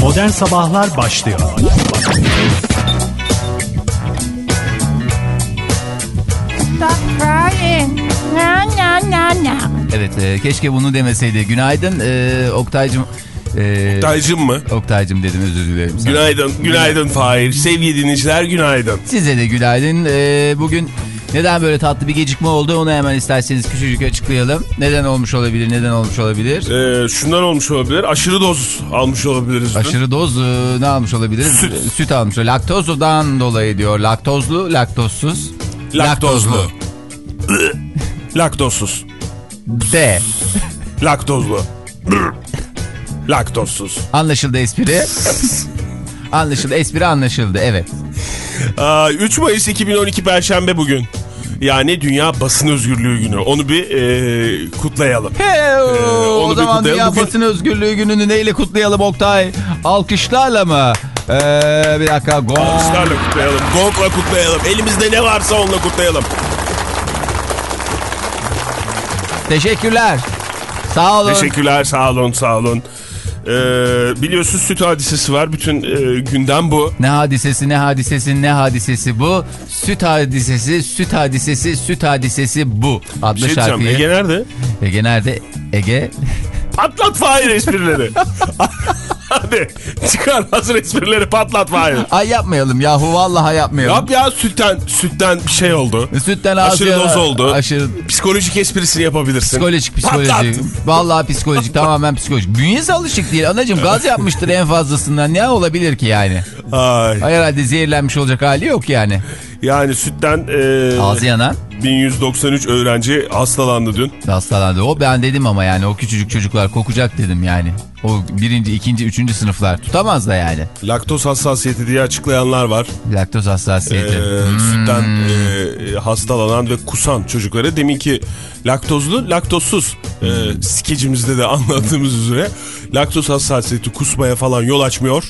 Modern Sabahlar başlıyor. Evet e, keşke bunu demeseydi. Günaydın e, Oktay'cım. E, Oktay'cım mı? Oktay'cım dedim özür dilerim. sana. Günaydın, günaydın Fahir. Sevgili dinleyiciler günaydın. Size de günaydın. E, bugün neden böyle tatlı bir gecikme oldu onu hemen isterseniz küçücük açıklayalım. Neden olmuş olabilir, neden olmuş olabilir? Ee, şundan olmuş olabilir, aşırı doz almış olabiliriz. dün. Aşırı doz e, ne almış olabiliriz? Süt. Süt almış. Laktozdan dolayı diyor. Laktozlu, laktozsuz. Laktozlu. Laktozsuz. D. Laktozlu. Laktozsuz. Anlaşıldı espri. anlaşıldı. Espri anlaşıldı. Evet. Aa, 3 Mayıs 2012 Perşembe bugün. Yani Dünya Basın Özgürlüğü Günü. Onu bir e, kutlayalım. Hey, o onu bir zaman kutlayalım. Dünya Bugün- Basın Özgürlüğü gününü neyle kutlayalım Oktay? Alkışlarla mı? Ee, bir dakika. Gong. Alkışlarla kutlayalım. Gongla kutlayalım. Elimizde ne varsa onunla kutlayalım. Teşekkürler. Sağ olun. Teşekkürler sağ olun sağ olun. Ee, biliyorsunuz süt hadisesi var. Bütün e, gündem bu. Ne hadisesi ne hadisesi ne hadisesi bu? Süt hadisesi, süt hadisesi, süt hadisesi bu. Adlı şey şarkıyı. Ege nerede? Ege nerede? Ege. Patlat Fahir esprileri. Hadi çıkar hazır esprileri patlat Fahir. Ay yapmayalım yahu vallahi yapmayalım. Yap ya sütten sütten bir şey oldu. Sütten Aşırı ağzı- doz oldu. Aşırı Psikolojik esprisini yapabilirsin. Psikolojik Patlat. psikolojik. Vallahi psikolojik tamamen psikolojik. Bünyesi alışık değil. Anacığım gaz yapmıştır en fazlasından. Ne olabilir ki yani? Ay. Ay herhalde zehirlenmiş olacak hali yok yani. Yani sütten e, Ağzı yanan 1193 öğrenci hastalandı dün. hastalandı. O ben dedim ama yani o küçücük çocuklar kokacak dedim yani. O birinci, ikinci, üçüncü sınıflar tutamaz da yani. Laktoz hassasiyeti diye açıklayanlar var. Laktoz Ee, hassasiyeti. Sütten e, hastalanan ve kusan çocuklara deminki laktozlu laktozsuz e, skecimizde de anlattığımız üzere laktoz hassasiyeti kusmaya falan yol açmıyor.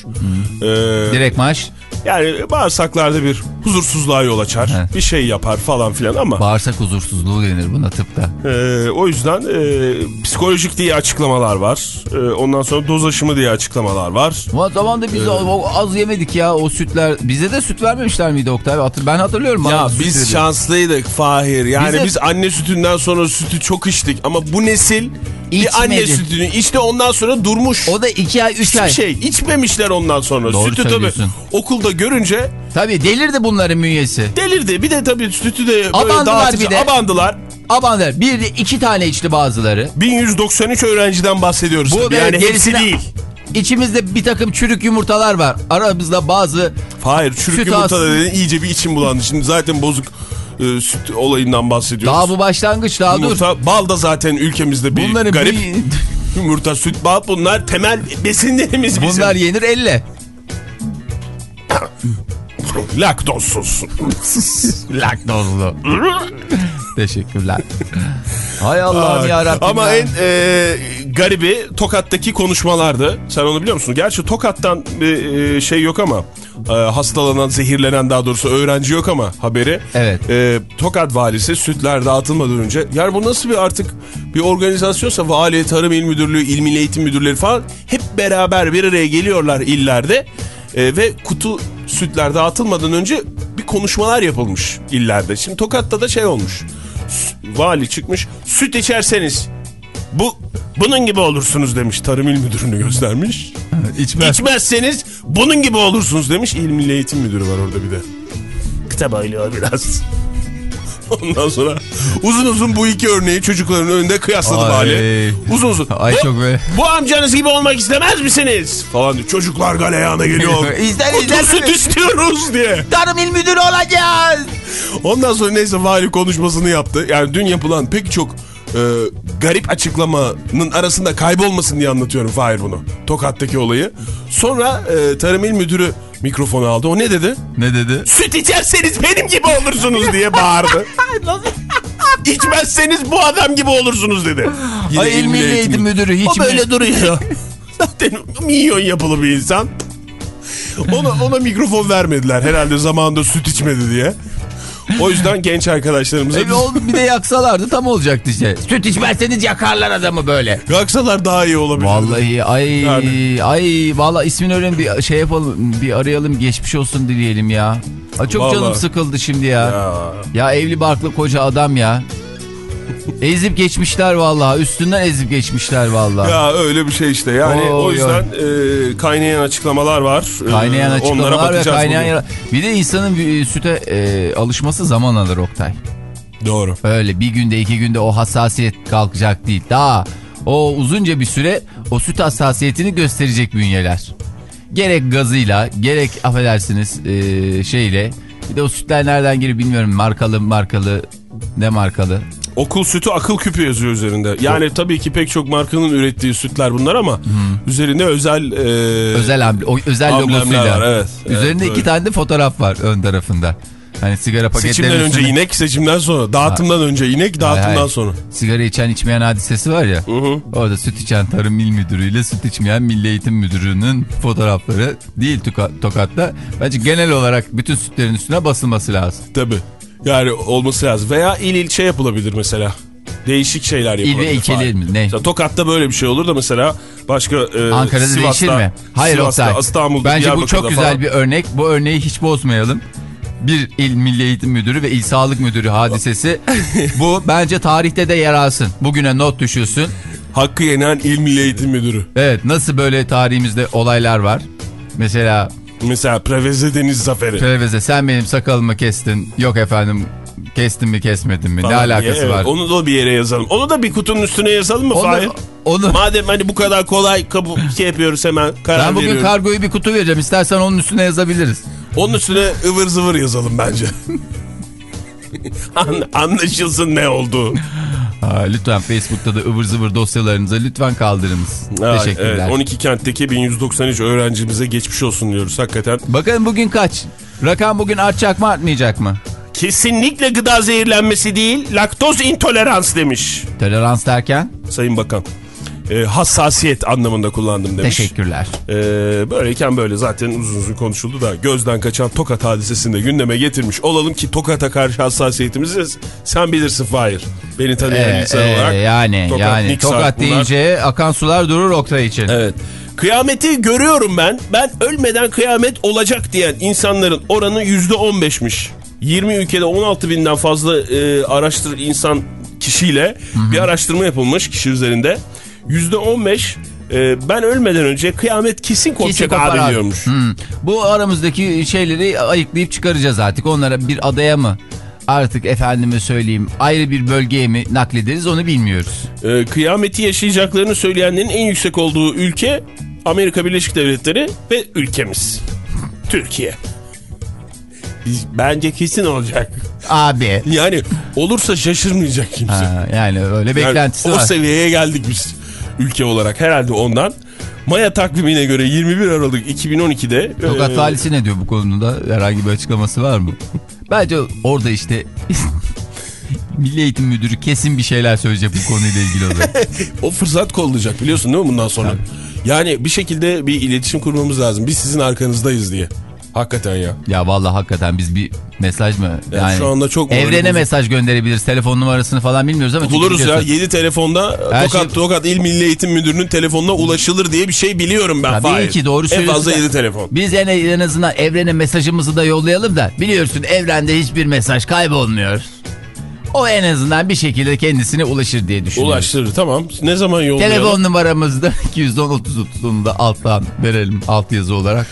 Ee, Direkt maç. yani bağırsaklarda bir huzursuzluğa yol açar. He. Bir şey yapar falan filan ama Bağırsak huzursuzluğu denir buna tıpta. e, o yüzden e, psikolojik diye açıklamalar var. E, ondan sonra doz aşımı diye açıklamalar var. O zaman da biz o az yemedik ya o sütler. Bize de süt vermemişler miydi Oktay? Hatır- Ben hatırlıyorum. Ya biz verdi. şanslıydık Fahir. Yani Bize- biz anne sütünden sonra sütü çok içtik ama bu nesil bir İçmedi. anne sütünü içti ondan sonra durmuş. O da iki ay, üç Hiçbir ay. şey içmemişler ondan sonra. Doğru sütü tabii okulda görünce Tabii delirdi bunların bünyesi. delirdi. Bir de tabii sütü de böyle Abandılar bir de. abandılar. Aman der. Bir de iki tane içti bazıları. 1193 öğrenciden bahsediyoruz. Bu tabii. yani hepsi değil. İçimizde bir takım çürük yumurtalar var. Aramızda bazı Hayır çürük yumurta dedin iyice bir içim bulandı. Şimdi zaten bozuk e, süt olayından bahsediyoruz. daha bu başlangıç daha dur. Yumurta, bal da zaten ülkemizde bir Bunların garip. bir- Yumurta, süt, bal bunlar temel besinlerimiz bizim. bunlar yenir elle. Laktozsuz. Laktozlu. Teşekkürler. Hay Allah'ım Ay, ya Rabbim. Ama ya. en e, garibi Tokat'taki konuşmalardı. Sen onu biliyor musun? Gerçi Tokat'tan bir e, şey yok ama e, hastalanan, zehirlenen daha doğrusu öğrenci yok ama haberi. Evet. E, Tokat valisi sütler dağıtılmadan önce yani bu nasıl bir artık bir organizasyonsa vali, tarım il müdürlüğü, il milli eğitim müdürleri falan hep beraber bir araya geliyorlar illerde E, ve kutu sütler dağıtılmadan önce bir konuşmalar yapılmış illerde. Şimdi Tokat'ta da şey olmuş. Vali çıkmış süt içerseniz bu bunun gibi olursunuz demiş. Tarım il müdürünü göstermiş. İçmez. İçmezseniz bunun gibi olursunuz demiş. İl Milli Eğitim Müdürü var orada bir de. Kitap ayılıyor biraz. Ondan sonra uzun uzun bu iki örneği çocukların önünde kıyasladı Ay. vali. Uzun uzun. Ay bu, çok böyle. bu amcanız gibi olmak istemez misiniz? Falan diyor. Çocuklar galeyana geliyor. İzler, izler. süt istiyoruz diye. Tarım il müdürü olacağız. Ondan sonra neyse vali konuşmasını yaptı. Yani dün yapılan pek çok e, garip açıklamanın arasında kaybolmasın diye anlatıyorum Fahir bunu. Tokat'taki olayı. Sonra e, Tarım İl Müdürü mikrofonu aldı. O ne dedi? Ne dedi? Süt içerseniz benim gibi olursunuz diye bağırdı. İçmezseniz bu adam gibi olursunuz dedi. Yine Ay, İl Milli Eğitim Müdürü hiç O mi- böyle duruyor. Zaten milyon yapılı bir insan. Ona, ona mikrofon vermediler herhalde zamanında süt içmedi diye. O yüzden genç arkadaşlarımıza E, bir de yaksalardı tam olacaktı işte. Süt içmezseniz yakarlar adamı böyle. yaksalar daha iyi olabilir. Vallahi ay Yani. ay vallahi ismini öğren bir şey yapalım bir arayalım geçmiş olsun dileyelim ya. Ay, çok canım Vallahi. sıkıldı şimdi ya. ya. Ya. evli barklı koca adam ya. Ezip geçmişler vallahi üstünden ezip geçmişler vallahi. Ya öyle bir şey işte. Yani Oo, o yüzden e, kaynayan açıklamalar var. E, Kaynayan Onlara açıklamalar ve bakacağız kaynayan yara- Bir de insanın bir süte e, alışması zaman alır Oktay. Doğru. Öyle bir günde iki günde o hassasiyet kalkacak değil. Daha o uzunca bir süre o süt hassasiyetini gösterecek bünyeler. Gerek gazıyla gerek affedersiniz e, şeyle. Bir de o sütler nereden geliyor bilmiyorum. Markalı markalı ne markalı. Okul sütü akıl küpü yazıyor üzerinde. Yani tabii ki pek çok markanın ürettiği sütler bunlar ama üzerinde özel e, Özel amble, o özel logosuyla. var, evet. Üzerinde Evet, iki tane de fotoğraf var ön tarafında. Hani sigara paketlerinin Seçimden önce inek, seçimden sonra. Dağıtımdan önce inek, dağıtımdan hayır. sonra. Sigara içen içmeyen hadisesi var ya. hı. Orada süt içen Tarım İl Müdürü ile süt içmeyen Milli Eğitim Müdürü'nün fotoğrafları değil Tuka- Tokat'ta. Bence genel olarak bütün sütlerin üstüne basılması lazım. Tabii. Yani olması lazım. Veya il ilçe yapılabilir mesela. Değişik şeyler İl yapılabilir. ve ilçeli mi? Ne? Mesela Tokat'ta böyle bir şey olur da mesela başka e, Ankara'da Sivas'ta, değişir mi? Hayır Sivas'ta, Oktay. İstanbul'da, Bence bu çok güzel falan. bir örnek. Bu örneği hiç bozmayalım. Bir il Milli Eğitim Müdürü ve il Sağlık Müdürü hadisesi. bu bence tarihte de yer alsın. Bugüne not düşülsün. Hakkı yenen İl Milli Eğitim Müdürü. Evet nasıl böyle tarihimizde olaylar var. Mesela Mesela Preveze Deniz Zaferi. Preveze sen benim sakalımı kestin. Yok efendim kestin mi kesmedin mi? Ne falan diye. alakası Evet, var? Onu da bir yere yazalım. Onu da bir kutunun üstüne yazalım mı Onu- Fahir? onu- Madem hani bu kadar kolay kabul şey yapıyoruz hemen karar Ben bugün veriyorum. kargoyu bir kutu vereceğim. İstersen onun üstüne yazabiliriz. Onun üstüne ıvır zıvır yazalım bence. An- anlaşılsın ne oldu. Aa, lütfen Facebook'ta da ıvır zıvır dosyalarınızı lütfen kaldırınız. Ay, Teşekkürler. evet, 12 kentteki 1193 öğrencimize geçmiş olsun diyoruz hakikaten. Bakalım bugün kaç? Rakam bugün artacak mı artmayacak mı? Kesinlikle gıda zehirlenmesi değil, laktoz intolerans demiş Tolerans derken? Sayın Bakan. Ee, hassasiyet anlamında kullandım demiş. Teşekkürler. Ee, böyleyken böyle zaten uzun uzun konuşuldu da gözden kaçan Tokat hadisesini de gündeme getirmiş olalım ki Tokat'a karşı hassasiyetimizi sen bilirsin Fahir. Beni tanıyan Ee, insan e, olarak. yani Tokat, yani Niksar tokat bunlar. deyince akan sular durur Oktay için. Evet. Kıyameti görüyorum ben. Ben ölmeden kıyamet olacak diyen insanların oranı %15'miş. 20 ülkede 16 binden fazla e, araştır insan kişiyle bir araştırma yapılmış kişi üzerinde. %15 e, ben ölmeden önce kıyamet kesin kopacak kopar abi diyormuş. Hmm. Bu aramızdaki şeyleri ayıklayıp çıkaracağız artık. Onlara bir adaya mı? Artık efendime söyleyeyim ayrı bir bölgeye mi naklederiz onu bilmiyoruz. E, kıyameti yaşayacaklarını söyleyenlerin en yüksek olduğu ülke Amerika Birleşik Devletleri ve ülkemiz. Türkiye. Biz, bence kesin olacak. Abi. Yani olursa şaşırmayacak kimse. Ha, yani öyle Yani beklentisi o var. seviyeye geldik biz ülke olarak herhalde ondan. Maya takvimine göre 21 Aralık 2012'de Tokat e, valisi ne diyor bu konuda? Herhangi bir açıklaması var mı? Bence orada işte Milli Eğitim Müdürü kesin bir şeyler söyleyecek bu konuyla ilgili olarak. o fırsat kollayacak biliyorsun değil mi bundan sonra? Yani bir şekilde bir iletişim kurmamız lazım. Biz sizin arkanızdayız diye. Hakikaten ya. ya vallahi hakikaten biz bir mesaj mı? Yani şu anda çok Evrene moralimiz- mesaj gönderebiliriz. Telefon numarasını falan bilmiyoruz ama. Buluruz ya 7 telefonda Her Tokat, şey- Tokat İl Milli Eğitim Müdürü'nün telefonuna ulaşılır diye bir şey biliyorum ben. Tabii Fahir. ki doğru En söylüyorsun. fazla da 7 telefon. Biz en, en azından evrene mesajımızı da yollayalım da biliyorsun evrende hiçbir mesaj kaybolmuyor. O en azından bir şekilde kendisine ulaşır diye düşünüyorum. Ulaştırır tamam. Ne zaman yollayalım? Telefon numaramızda 210 30 30'unu da alttan verelim alt yazı olarak.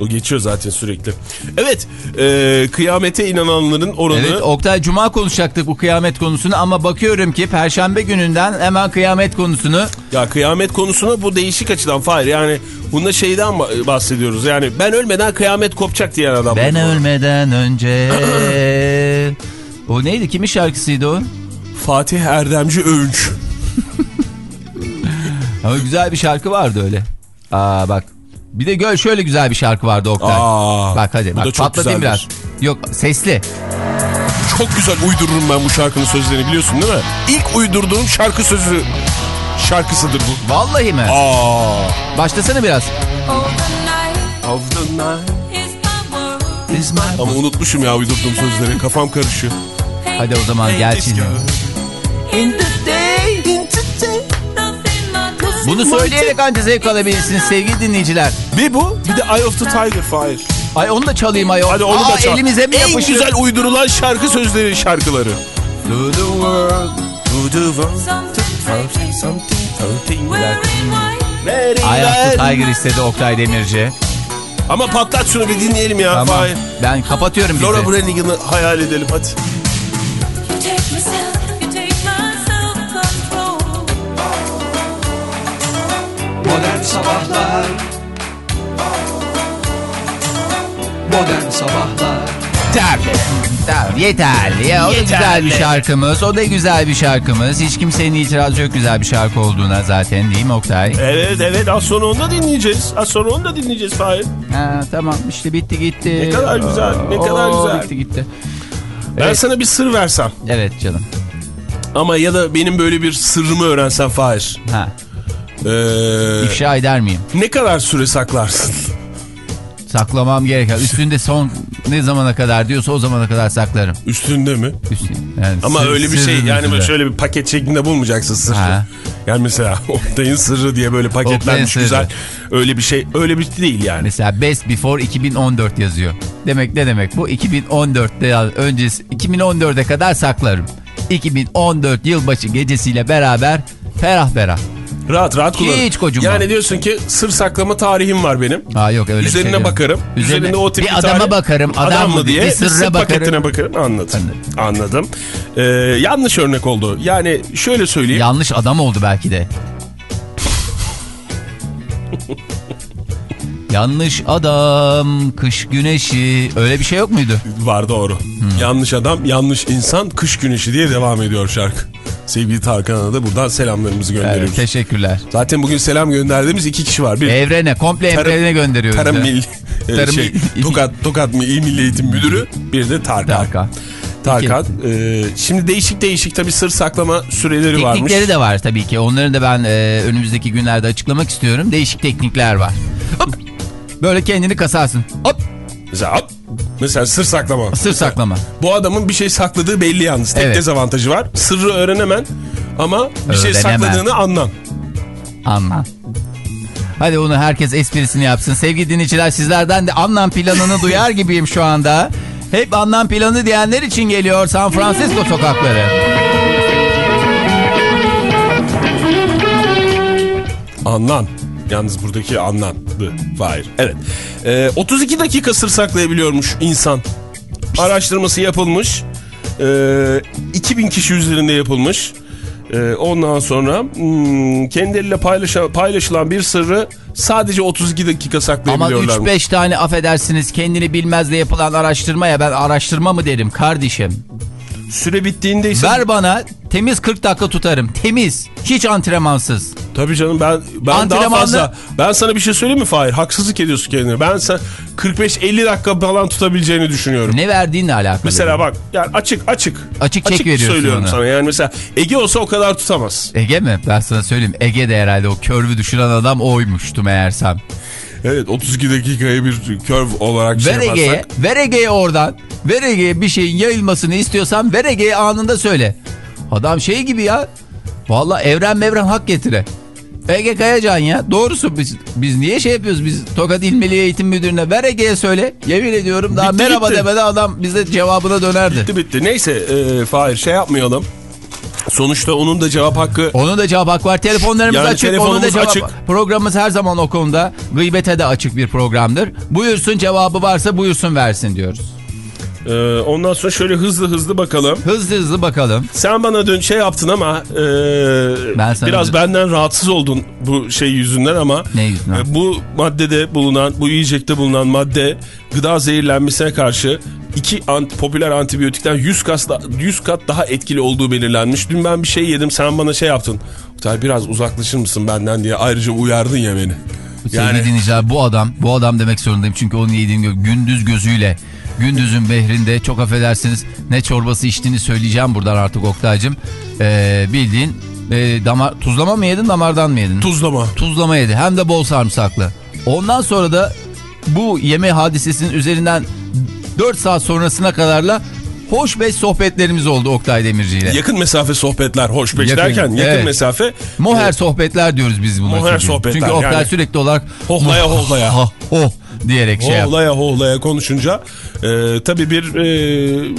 O geçiyor zaten sürekli. Evet, e, kıyamete inananların oranı... Evet Oktay Cuma konuşacaktık bu kıyamet konusunu ama bakıyorum ki Perşembe gününden hemen kıyamet konusunu Ya kıyamet konusuna bu değişik açıdan Fahir. Yani bunda şeyden ba- bahsediyoruz. Yani ben ölmeden kıyamet kopacak diyen adam. ben ölmeden önce o neydi kimin şarkısıydı o? Fatih Erdemci Övünç. Ama güzel bir şarkı vardı öyle. Aa bak. Bir de gör şöyle güzel bir şarkı vardı Oktay. Aa, bak hadi bak güzeldir. biraz. Yok sesli. Çok güzel uydururum ben bu şarkının sözlerini biliyorsun değil mi? İlk uydurduğum şarkı sözü şarkısıdır bu. Vallahi mi? Aa. Başlasana biraz. Oh, the night Of the night. is my Ama unutmuşum ya uydurduğum sözleri. Kafam karışıyor. Hadi o zaman gel çizim. Bunu söyleyerek anca zevk alabilirsiniz sevgili dinleyiciler. Bir bu bir de Eye of the Tiger Fire. Ay onu da çalayım ayol. Hadi onu Aa, da çal. Elimize mi en yapışır? güzel uydurulan şarkı sözleri şarkıları. To the world. To the world, something, something very Ay of the well. Tiger istedi Oktay Demirci. Ama patlat şunu bir dinleyelim ya. Tamam. Fahir. Ben kapatıyorum bizi. Laura Branigan'ı hayal edelim hadi. Modern Sabahlar Tabii. Tabii yeter. Ya, o da Yeterli. güzel bir şarkımız. O da güzel bir şarkımız. Hiç kimsenin itirazı yok güzel bir şarkı olduğuna zaten değil mi Oktay? Evet evet az sonra onu da dinleyeceğiz. Az sonra onu da dinleyeceğiz Fahir. Ha, tamam işte bitti gitti. Ne kadar güzel, ne kadar Oo, güzel. Bitti gitti. Ben Evet. sana bir sır versem. Evet canım. Ama ya da benim böyle bir sırrımı öğrensen Fahir. Ha, Ee, ifşa eder miyim? ne kadar süre saklarsın? Saklamam gereken. Üstünde son ne zamana kadar diyorsa o zamana kadar saklarım. Üstünde mi? Üstü, yani Ama sır- öyle bir şey yani böyle üstünde. şöyle bir paket şeklinde bulmayacaksın sırrı. Ha. Yani mesela Oktay'ın sırrı diye böyle paketlenmiş güzel. Öyle bir şey öyle bir değil yani. Mesela Best Before 2014 yazıyor. Demek ne demek bu? 2014'te yaz- öncesi 2014'e kadar saklarım. 2014 yılbaşı gecesiyle beraber ferah ferah. Rahat rahat kullan. Hiç kocunma. Yani diyorsun ki sır saklama tarihim var benim. Ha yok öyle bir Üzerine şey yok. bakarım. Üzerinde o tip bir adama tarih- bakarım. Adam, mı diye. Bir sır sırra paketine bakarım. bakarım. Anladım. Anladım. Anladım. Ee, yanlış örnek oldu. Yani şöyle söyleyeyim. Yanlış adam oldu belki de. Yanlış adam, kış güneşi. Öyle bir şey yok muydu? Var doğru. Hmm. Yanlış adam, yanlış insan, kış güneşi diye devam ediyor şarkı. Sevgili Tarkan'a da buradan selamlarımızı gönderiyoruz. Evet, teşekkürler. Zaten bugün selam gönderdiğimiz iki kişi var. Bir Evrene, komple Tarım- evrene gönderiyoruz. Tarım e, Tarım şey, İl- Tokat Tokat İl Milli Eğitim Müdürü, bir de Tarkan. Tarkan. Tarkan. e, şimdi değişik değişik tabii sır saklama süreleri varmış. Teknikleri de var tabii ki. Onları da ben e, önümüzdeki günlerde açıklamak istiyorum. Değişik teknikler var. Hop. Böyle kendini kasarsın. Hop. Mesela, hop, mesela sır saklama. Sır saklama. Bu adamın bir şey sakladığı belli yalnız. Tek Evet. dezavantajı var. Sırrı öğrenemen ama bir şey Öğrenemem. sakladığını anlan. Anlam. Hadi onu herkes esprisini yapsın. Sevgili dinleyiciler sizlerden de anlam planını duyar gibiyim şu anda. Hep anlam planı diyenler için geliyor San Francisco sokakları. Anlan. Yalnız buradaki anlandı. Hayır. Evet. Ee, 32 dakika sır saklayabiliyormuş insan. Araştırması yapılmış. Ee, 2000 kişi üzerinde yapılmış. Ee, ondan sonra hmm, kendileriyle paylaşa, paylaşılan bir sırrı sadece 32 dakika Ama saklayabiliyorlar. 3-5 tane affedersiniz kendini bilmezle yapılan araştırmaya ben araştırma mı derim kardeşim. Süre bittiğinde ise... Ver bana temiz 40 dakika tutarım. Temiz. Hiç antrenmansız. Tabii canım ben ben daha Antrenmanlı- fazla. Ben sana bir şey söyleyeyim mi Fahir? Haksızlık ediyorsun kendine. Ben sen 45-50 dakika falan tutabileceğini düşünüyorum. Ne verdiğinle alakalı. Mesela bak yani açık açık. Açık çek veriyorsun söylüyorum ona. sana. Yani mesela Ege olsa o kadar tutamaz. Ege mi? Ben sana söyleyeyim. Ege de herhalde o körvü düşüren adam oymuştu meğersem. Evet 32 dakikayı bir curve olarak şey Ver Ege'ye, yaparsak. ver Ege'ye oradan. Ver Ege'ye bir şeyin yayılmasını istiyorsan ver Ege'ye anında söyle. Adam şey gibi ya. Valla evren mevren hak getire. Ege Kayacan ya. Doğrusu biz, biz niye şey yapıyoruz? Biz Tokat İl Milli Eğitim Müdürü'ne ver Ege'ye söyle. Yemin ediyorum daha Bitti, merhaba bitti. demeden adam bize cevabına dönerdi. Bitti bitti. Neyse e, Fahir şey yapmayalım. Sonuçta onun da cevap hakkı Onun da cevap hakkı var. Telefonlarımız Yani açık. Onun da cevap... açık. Programımız her zaman o konuda. Gıybete de açık bir programdır. Buyursun cevabı varsa buyursun versin diyoruz. Ee, ondan sonra şöyle hızlı hızlı bakalım. Hızlı hızlı bakalım. Sen bana dün şey yaptın ama e, Ben sana biraz dün- benden rahatsız oldun bu şey yüzünden ama Ne yüzünden? e, bu maddede bulunan bu yiyecekte bulunan madde gıda zehirlenmesine karşı iki ant, popüler antibiyotikten 100 kat, da- 100 kat daha etkili olduğu belirlenmiş. Dün ben bir şey yedim sen bana şey yaptın. Oktay biraz uzaklaşır mısın benden diye ayrıca uyardın ya beni. Sevgili dinleyiciler bu adam, bu adam demek zorundayım çünkü onun yediğim gündüz gözüyle, gündüzün behrinde çok affedersiniz ne çorbası içtiğini söyleyeceğim buradan artık Oktay'cım. Ee, bildiğin e, damar, tuzlama mı yedin damardan mı yedin? Tuzlama. Tuzlama yedi hem de bol sarımsaklı. Ondan sonra da bu yeme hadisesinin üzerinden 4 saat sonrasına kadarla hoş beş sohbetlerimiz oldu Oktay Demirci ile. Yakın mesafe sohbetler hoş beş Yakın, derken yakın evet. mesafe Moher e, sohbetler diyoruz biz buna. Moher çünkü. sohbetler, Çünkü Oktay yani. sürekli olarak Hohlaya hohlaya. Ha, oh diyerek şey yap. hohlaya hohlaya konuşunca e, tabii bir e,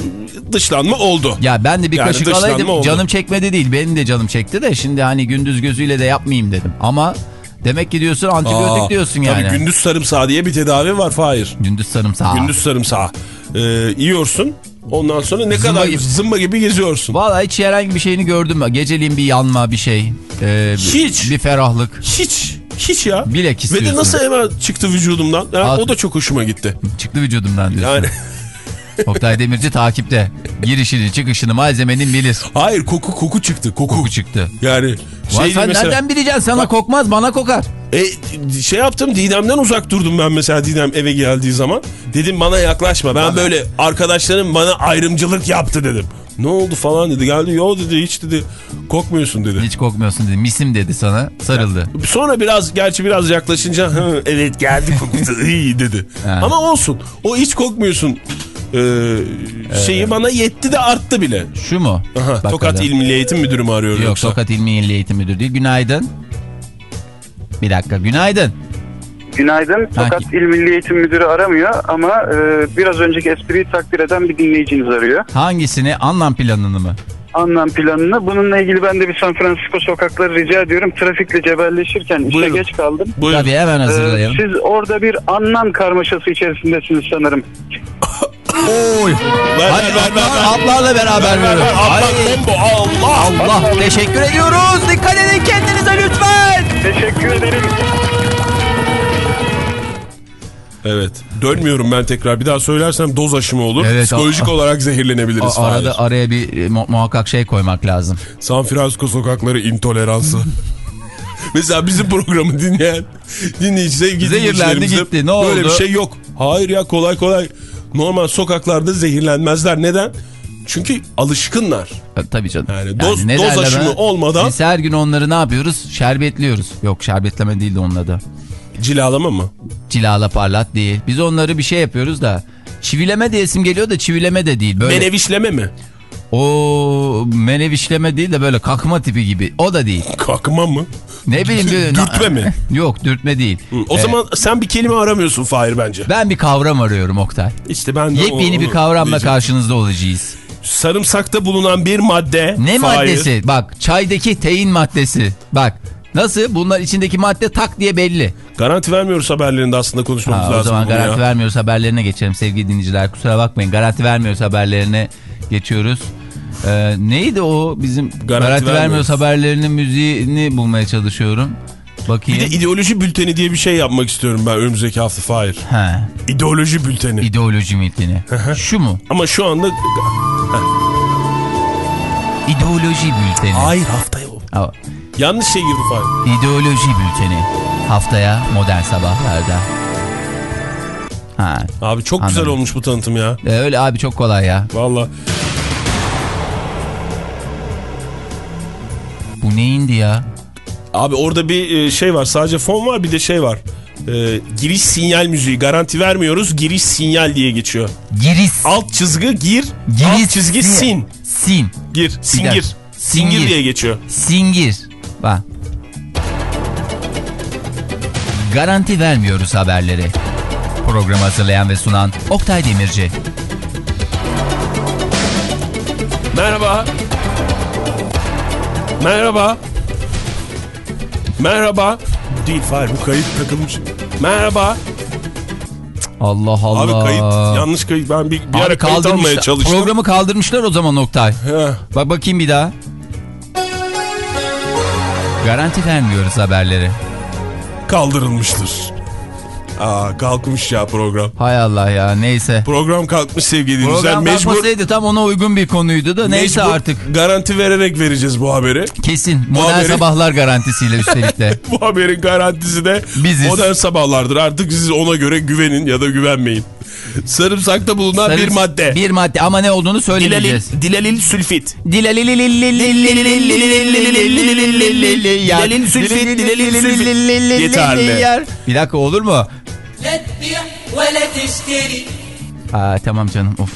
dışlanma oldu. Ya ben de bir Yani kaşık alaydım. oldu. Canım çekmedi değil. Benim de canım çekti de şimdi hani gündüz gözüyle de yapmayayım dedim. Ama demek ki diyorsun antibiyotik Aa, diyorsun yani. Tabii gündüz sarımsağı diye bir tedavi var Fahir. Gündüz sarımsağı. Gündüz sarımsağı. E, yiyorsun. Ondan sonra ne Zımba kadar gibi. zımba gibi geziyorsun. Valla hiç herhangi bir şeyini gördüm mü? Geceliğin bir yanma bir şey. Ee, bir- Hiç. Bir ferahlık. Hiç. Hiç ya. Bilek Ve de nasıl hemen çıktı vücudumdan. Yani o da çok hoşuma gitti. Çıktı vücudumdan diyorsun. Yani Oktay Demirci takipte. Girişini çıkışını malzemenin bilir. hayır koku koku çıktı. Koku. Koku çıktı. Yani Vay şey sen mesela, nereden bileceksin? Sana kokmaz bana kokar. e, şey yaptım Didem'den uzak durdum ben mesela Didem eve geldiği zaman. Dedim bana yaklaşma. Ben böyle arkadaşlarım bana ayrımcılık yaptı dedim. Ne oldu falan dedi. Geldi yo dedi hiç dedi kokmuyorsun dedi. Hiç kokmuyorsun dedi. Misim dedi sana. Sarıldı. Sonra biraz gerçi biraz yaklaşınca "Hı, evet geldi kokusu iyi dedi. Ha. Ama olsun o hiç kokmuyorsun e, şeyi bana yetti de arttı bile. Şu mu? Aha. Tokat İl Milli Eğitim Müdürü mü arıyor Yok yoksa? Tokat İl Milli Eğitim Müdürü değil. Günaydın. Bir dakika günaydın. Günaydın. Fakat İl Milli Eğitim Müdürü aramıyor ama e, biraz önceki espriyi takdir eden bir dinleyiciniz arıyor. Hangisini? Anlam planını mı? Anlam planını. Bununla ilgili ben de bir San Francisco sokakları rica ediyorum. Trafikle cebelleşirken işe Buyurun. geç kaldım. Buyurun. Tabii hemen E, hazırlayalım. siz orada bir anlam karmaşası içerisindesiniz sanırım. Oy. Ver, Hadi ver, ver, ver, ver. atlarla beraber Ver, ver, ver. Allah Ay. combo Allah. Allah teşekkür ediyoruz. Dikkat edin kendinize lütfen. Teşekkür ederim. Evet. Dönmüyorum ben tekrar. Bir daha söylersem doz aşımı olur. Evet, Psikolojik olarak zehirlenebiliriz. Arada araya bir e, mu- muhakkak şey koymak lazım. San Francisco sokakları intoleransı. Mesela bizim programı dinleyen dinleyici sevgili Zehirlendi gitti, ne Böyle oldu? bir şey yok. Hayır ya kolay kolay normal sokaklarda zehirlenmezler. Neden? Çünkü alışkınlar. E, Tabii canım. Yani doz- ne doz aşımı ona? olmadan- Biz her gün onları ne yapıyoruz? Şerbetliyoruz. Yok şerbetleme değil de onun adı. Cilalama mı? Cilala parlat değil. Biz onları bir şey yapıyoruz da. Çivileme diyesim geliyor da çivileme de değil. Böyle Menevişleme mi? o menevişleme değil de böyle kakma tipi gibi. O da değil. Kakma mı? Ne bileyim böyle. Dürtme mi? Yok dürtme değil. O Ee, zaman sen bir kelime aramıyorsun Fahir bence. ben bir kavram arıyorum Oktay. İşte ben de Yepyeni onu- bir kavramla diyeceğim. karşınızda olacağız. Sarımsakta bulunan bir madde. Ne Fahir. maddesi? Bak çaydaki tein maddesi. Bak nasıl? Bunlar içindeki madde tak diye belli. Garanti vermiyoruz haberlerinde aslında konuşmamız Ha, lazım. o zaman garanti ya. vermiyoruz haberlerine geçelim sevgili dinleyiciler. Kusura bakmayın garanti vermiyoruz haberlerine geçiyoruz. Ee, neydi o bizim garanti, vermiyoruz. vermiyoruz haberlerinin müziğini bulmaya çalışıyorum. Bir Bakayım. de ideoloji bülteni diye bir şey yapmak istiyorum ben önümüzdeki hafta Fahir. ha, İdeoloji bülteni. ideoloji metni. Şu mu? Ama şu anda... İdeoloji bülteni. Hayır haftaya o. Yanlış şey girdi Fahir. İdeoloji bülteni. Haftaya modern sabahlarda. Ha, Abi çok Anladım. güzel olmuş bu tanıtım ya. e, öyle abi çok kolay ya. Valla. Bu neyindi ya? Abi orada bir e, şey var. Sadece fon var bir de şey var. E, giriş sinyal müziği. Garanti vermiyoruz. Giriş sinyal diye geçiyor. Giriz. Alt çizgi gir. Giriş alt çizgi sin. Sin. Gir. Singir. Singir Singir. diye geçiyor. Singir. Bak. Garanti vermiyoruz haberleri. Programı hazırlayan ve sunan Oktay Demirci. Merhaba. Merhaba. Merhaba. Değil Fahir bu kayıt takılmış. Merhaba. Allah Allah. Abi kayıt yanlış kayıt. Ben bir, bir Abi ara kayıt almaya çalıştım. Programı kaldırmışlar o zaman Oktay. Heh. Bak bakayım bir daha. Garanti vermiyoruz haberleri. Kaldırılmıştır. Aa kalkmış ya program. Hay Allah ya neyse. Program kalkmış sevgili dinleyiciler. Program Mecbur, kalkmasaydı tam ona uygun bir konuydu da neyse mecbur artık. garanti vererek vereceğiz bu haberi. Kesin modern haberi- sabahlar garantisiyle üstelik de. Bu haberin garantisi de Biziz. modern sabahlardır. Artık siz ona göre güvenin ya da güvenmeyin. Sarımsakta bulunan Sarımsak, bir madde. Bir madde ama ne olduğunu söylemeyeceğiz. Dilalil, sülfit. Dilalil sülfit. Yeterli. Bir dakika olur mu? Aa, tamam canım of.